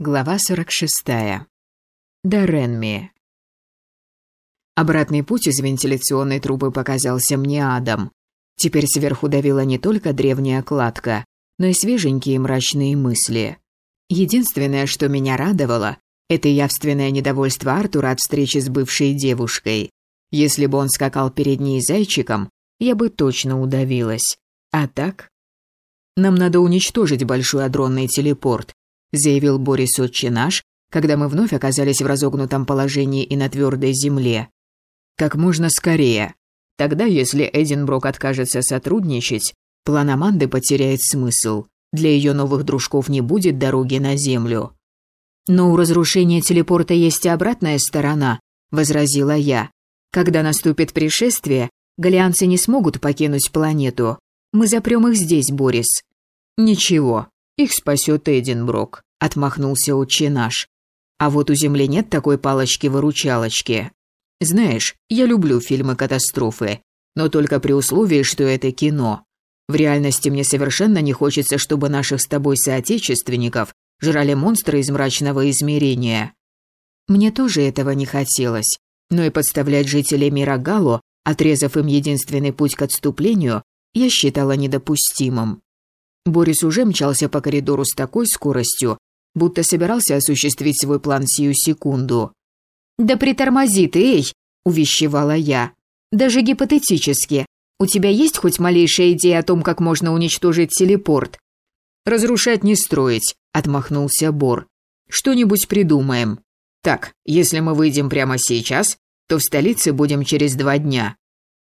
Глава 46. Доренми. Обратный путь из вентиляционной трубы показался мне адом. Теперь сверху давила не только древняя кладка, но и свеженькие мрачные мысли. Единственное, что меня радовало, это явственное недовольство Артура от встречи с бывшей девушкой. Если бы он скакал перед ней зайчиком, я бы точно удавилась. А так? Нам надо уничтожить большой адронный телепорт, заявил Борис отче наш, когда мы вновь оказались в разогнутом положении и на твердой земле. Как можно скорее. Тогда, если Эдинброк откажется сотрудничать, план Аманды потеряет смысл. Для ее новых дружков не будет дороги на землю. Но у разрушения телепорта есть и обратная сторона, возразила я. Когда наступит пришествие, галианцы не смогут покинуть планету. Мы запрем их здесь, Борис. Ничего, их спасет Эдинброк, отмахнулся отче наш. А вот у Земли нет такой палочки-выручалочки. Знаешь, я люблю фильмы-катастрофы, но только при условии, что это кино. В реальности мне совершенно не хочется, чтобы наших с тобой соотечественников жрали монстры из мрачного измерения. Мне тоже этого не хотелось, но и подставлять жителей мира Галу, отрезав им единственный путь к отступлению, я считала недопустимым. Борис уже мчался по коридору с такой скоростью, будто собирался осуществить свой план сию секунду. «Да притормози ты, эй!» – увещевала я. «Даже гипотетически. У тебя есть хоть малейшая идея о том, как можно уничтожить телепорт?» «Разрушать не строить», – отмахнулся Бор. «Что-нибудь придумаем. Так, если мы выйдем прямо сейчас, то в столице будем через два дня».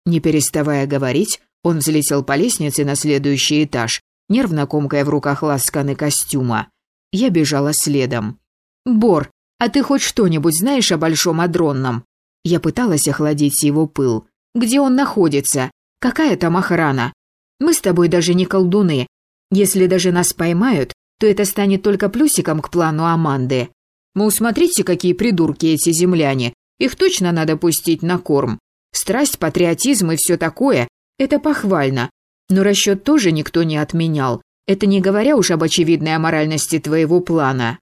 Не переставая говорить, он взлетел по лестнице на следующий этаж нервно комкая в руках ласканы костюма. Я бежала следом. «Бор, а ты хоть что-нибудь знаешь о Большом Адронном?» Я пыталась охладить его пыл. «Где он находится? Какая там охрана? Мы с тобой даже не колдуны. Если даже нас поймают, то это станет только плюсиком к плану Аманды. Мол, смотрите, какие придурки эти земляне. Их точно надо пустить на корм. Страсть, патриотизм и все такое – это похвально. Но расчет тоже никто не отменял. Это не говоря уж об очевидной аморальности твоего плана.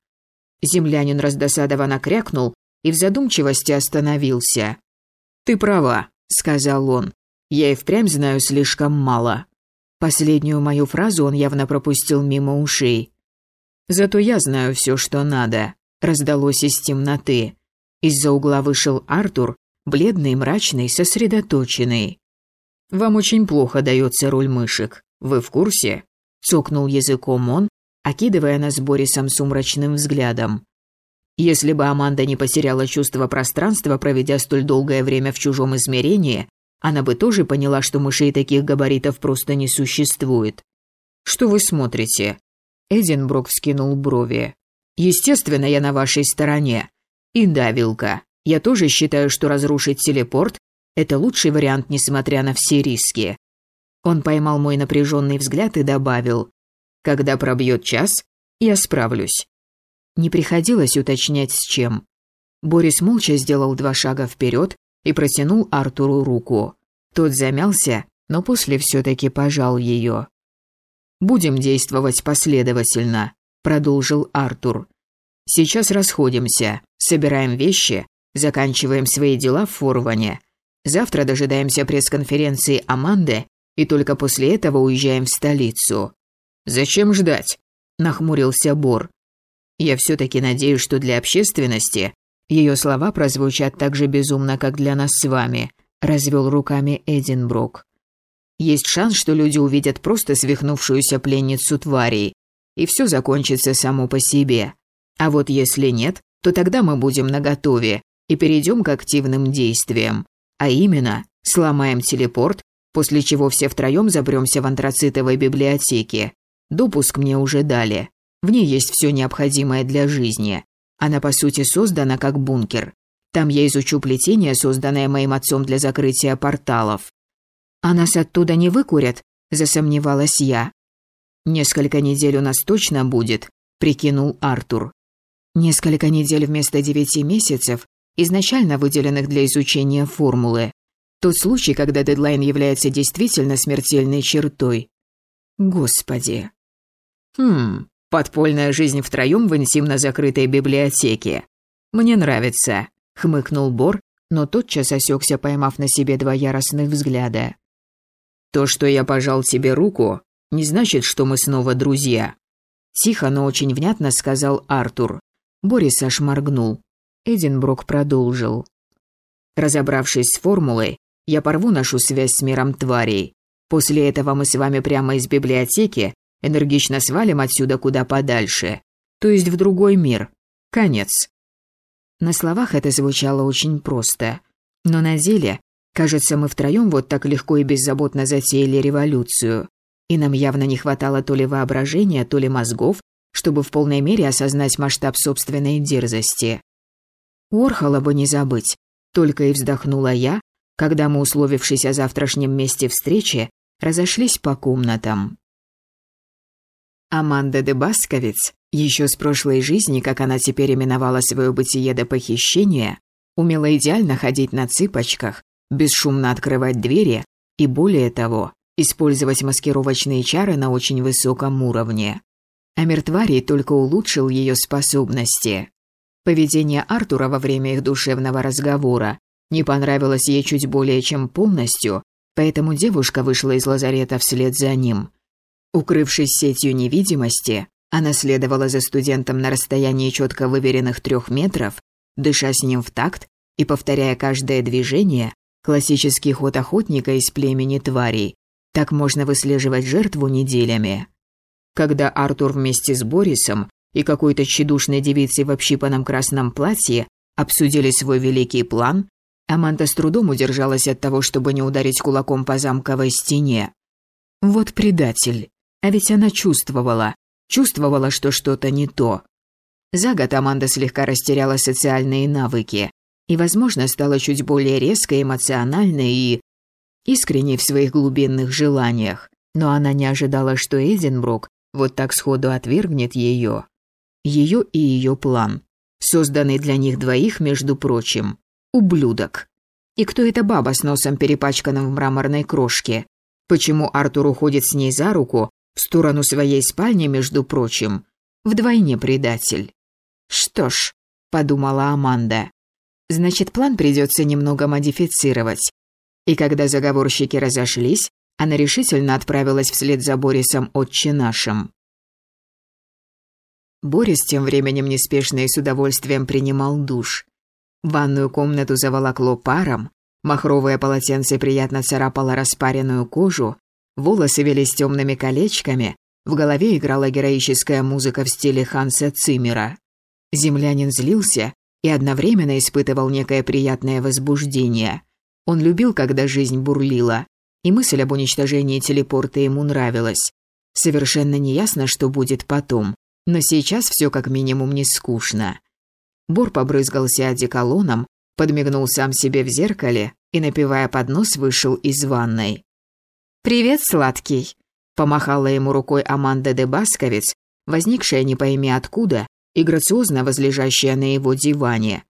Землянин раздосадованно крякнул и в задумчивости остановился. «Ты права», — сказал он. «Я и впрямь знаю слишком мало». Последнюю мою фразу он явно пропустил мимо ушей. «Зато я знаю все, что надо», — раздалось из темноты. Из-за угла вышел Артур, бледный, мрачный, сосредоточенный. «Вам очень плохо дается роль мышек. Вы в курсе?» Цокнул языком он, окидывая нас Борисом сумрачным взглядом. Если бы Аманда не потеряла чувство пространства, проведя столь долгое время в чужом измерении, она бы тоже поняла, что мышей таких габаритов просто не существует. «Что вы смотрите?» Эдинброк вскинул брови. «Естественно, я на вашей стороне. И да, Вилка, я тоже считаю, что разрушить телепорт это лучший вариант, несмотря на все риски. Он поймал мой напряженный взгляд и добавил, «Когда пробьет час, я справлюсь». Не приходилось уточнять с чем. Борис молча сделал два шага вперед и протянул Артуру руку. Тот замялся, но после все-таки пожал ее. «Будем действовать последовательно», — продолжил Артур. «Сейчас расходимся, собираем вещи, заканчиваем свои дела в Форване, Завтра дожидаемся пресс-конференции Аманды и только после этого уезжаем в столицу. Зачем ждать? нахмурился Бор. Я все-таки надеюсь, что для общественности ее слова прозвучат так же безумно, как для нас с вами, развел руками Эдинброк. Есть шанс, что люди увидят просто свихнувшуюся пленницу тварей, и все закончится само по себе. А вот если нет, то тогда мы будем наготове и перейдем к активным действиям. А именно, сломаем телепорт, после чего все втроем забремся в антрацитовой библиотеке. Допуск мне уже дали. В ней есть все необходимое для жизни. Она, по сути, создана как бункер. Там я изучу плетение, созданное моим отцом для закрытия порталов. А нас оттуда не выкурят, засомневалась я. Несколько недель у нас точно будет, прикинул Артур. Несколько недель вместо девяти месяцев изначально выделенных для изучения формулы. Тот случай, когда дедлайн является действительно смертельной чертой. Господи. Хм, Подпольная жизнь втроем в интимно закрытой библиотеке. Мне нравится, хмыкнул Бор, но тотчас осекся, поймав на себе два яростных взгляда. То, что я пожал тебе руку, не значит, что мы снова друзья. Тихо, но очень внятно сказал Артур. Борис аж моргнул. Эдинброк продолжил. Разобравшись с формулой, я порву нашу связь с миром тварей. После этого мы с вами прямо из библиотеки энергично свалим отсюда куда подальше. То есть в другой мир. Конец. На словах это звучало очень просто. Но на деле, кажется, мы втроем вот так легко и беззаботно затеяли революцию. И нам явно не хватало то ли воображения, то ли мозгов, чтобы в полной мере осознать масштаб собственной дерзости. Уорхола бы не забыть. Только и вздохнула я, когда мы, условившись о завтрашнем месте встречи, разошлись по комнатам. Аманда де Басковец, еще с прошлой жизни, как она теперь именовала свое бытие до похищения, умела идеально ходить на цыпочках, бесшумно открывать двери и, более того, использовать маскировочные чары на очень высоком уровне. А мертварий только улучшил ее способности. Поведение Артура во время их душевного разговора не понравилось ей чуть более чем полностью, поэтому девушка вышла из лазарета вслед за ним. Укрывшись сетью невидимости, она следовала за студентом на расстоянии четко выверенных трех метров, дыша с ним в такт и повторяя каждое движение, классический ход охотника из племени тварей. Так можно выслеживать жертву неделями. Когда Артур вместе с Борисом и какой-то тщедушной девицей в общипанном красном платье обсудили свой великий план, Аманда с трудом удержалась от того, чтобы не ударить кулаком по замковой стене. Вот предатель. А ведь она чувствовала, чувствовала, что что-то не то. За год Аманда слегка растеряла социальные навыки и, возможно, стала чуть более резкой, эмоциональной и искренней в своих глубинных желаниях. Но она не ожидала, что Эдинбрук вот так сходу отвергнет ее. Ее и ее план, созданный для них двоих, между прочим. Ублюдок. И кто эта баба с носом перепачканным в мраморной крошке? Почему Артур уходит с ней за руку в сторону своей спальни, между прочим? Вдвойне предатель. Что ж, подумала Аманда. Значит, план придется немного модифицировать. И когда заговорщики разошлись, она решительно отправилась вслед за Борисом отче нашим. Борис тем временем неспешно и с удовольствием принимал душ. Ванную комнату заволокло паром, махровое полотенце приятно царапало распаренную кожу, волосы велись темными колечками, в голове играла героическая музыка в стиле Ханса Циммера. Землянин злился и одновременно испытывал некое приятное возбуждение. Он любил, когда жизнь бурлила, и мысль об уничтожении телепорта ему нравилась. Совершенно неясно, что будет потом, но сейчас все как минимум не скучно. Бор побрызгался одеколоном, подмигнул сам себе в зеркале и, напивая под нос, вышел из ванной. «Привет, сладкий!» – помахала ему рукой Аманда де Басковец, возникшая не пойми откуда и грациозно возлежащая на его диване.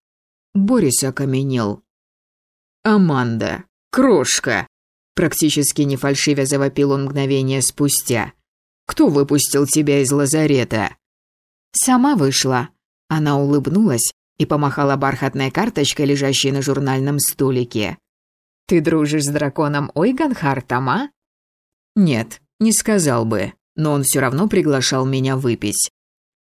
Борис окаменел. «Аманда! Крошка!» Практически не фальшивя завопил он мгновение спустя. «Кто выпустил тебя из лазарета?» «Сама вышла», она улыбнулась и помахала бархатной карточкой, лежащей на журнальном столике. «Ты дружишь с драконом Ойганхартом, а?» «Нет, не сказал бы, но он все равно приглашал меня выпить».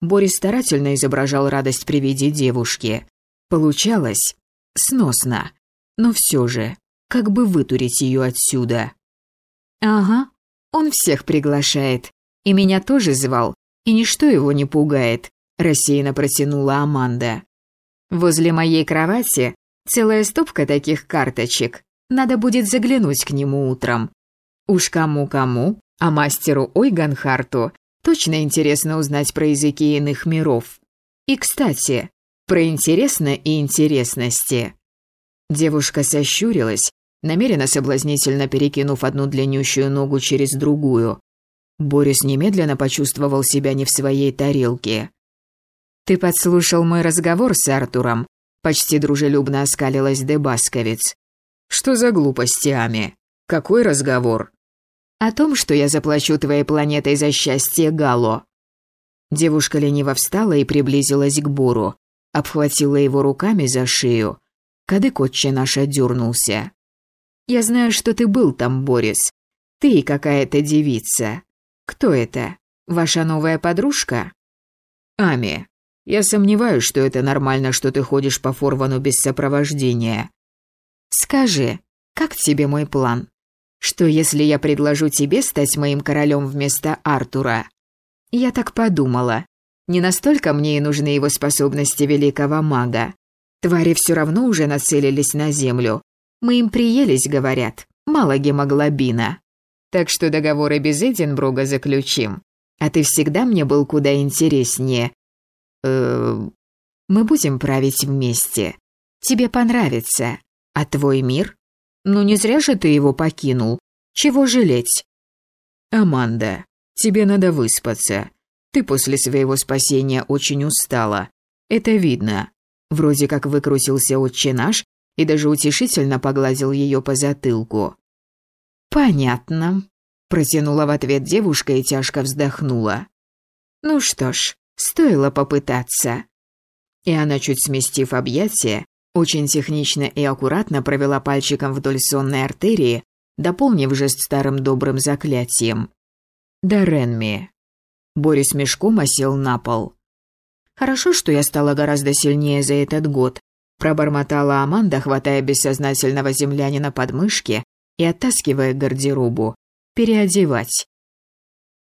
Борис старательно изображал радость при виде девушки. Получалось сносно, но все же, как бы вытурить ее отсюда. «Ага, он всех приглашает, и меня тоже звал, и ничто его не пугает рассеянно протянула Аманда. Возле моей кровати целая стопка таких карточек. Надо будет заглянуть к нему утром. Уж кому-кому, а мастеру Ойганхарту точно интересно узнать про языки иных миров. И, кстати, про интересно и интересности. Девушка сощурилась, намеренно соблазнительно перекинув одну длиннющую ногу через другую. Борис немедленно почувствовал себя не в своей тарелке. «Ты подслушал мой разговор с Артуром?» Почти дружелюбно оскалилась Дебасковец. «Что за глупости, Ами? Какой разговор?» «О том, что я заплачу твоей планетой за счастье Гало». Девушка лениво встала и приблизилась к Бору, обхватила его руками за шею. Кадык отче наш дернулся. «Я знаю, что ты был там, Борис. Ты и какая-то девица. Кто это? Ваша новая подружка?» «Ами, я сомневаюсь, что это нормально, что ты ходишь по Форвану без сопровождения». «Скажи, как тебе мой план? Что если я предложу тебе стать моим королем вместо Артура?» Я так подумала. Не настолько мне и нужны его способности великого мага. Твари все равно уже нацелились на землю. Мы им приелись, говорят. Мало гемоглобина. Так что договоры без Эдинбруга заключим. А ты всегда мне был куда интереснее. Э, мы будем править вместе. Тебе понравится. А твой мир? Ну не зря же ты его покинул. Чего жалеть? Аманда, тебе надо выспаться. Ты после своего спасения очень устала. Это видно. Вроде как выкрутился отче наш и даже утешительно погладил ее по затылку. «Понятно», – протянула в ответ девушка и тяжко вздохнула. «Ну что ж, стоило попытаться». И она, чуть сместив объятия, очень технично и аккуратно провела пальчиком вдоль сонной артерии, дополнив жест старым добрым заклятием. «Даренми». Борис мешком осел на пол. «Хорошо, что я стала гораздо сильнее за этот год», пробормотала Аманда, хватая бессознательного землянина под мышки и оттаскивая гардеробу. «Переодевать.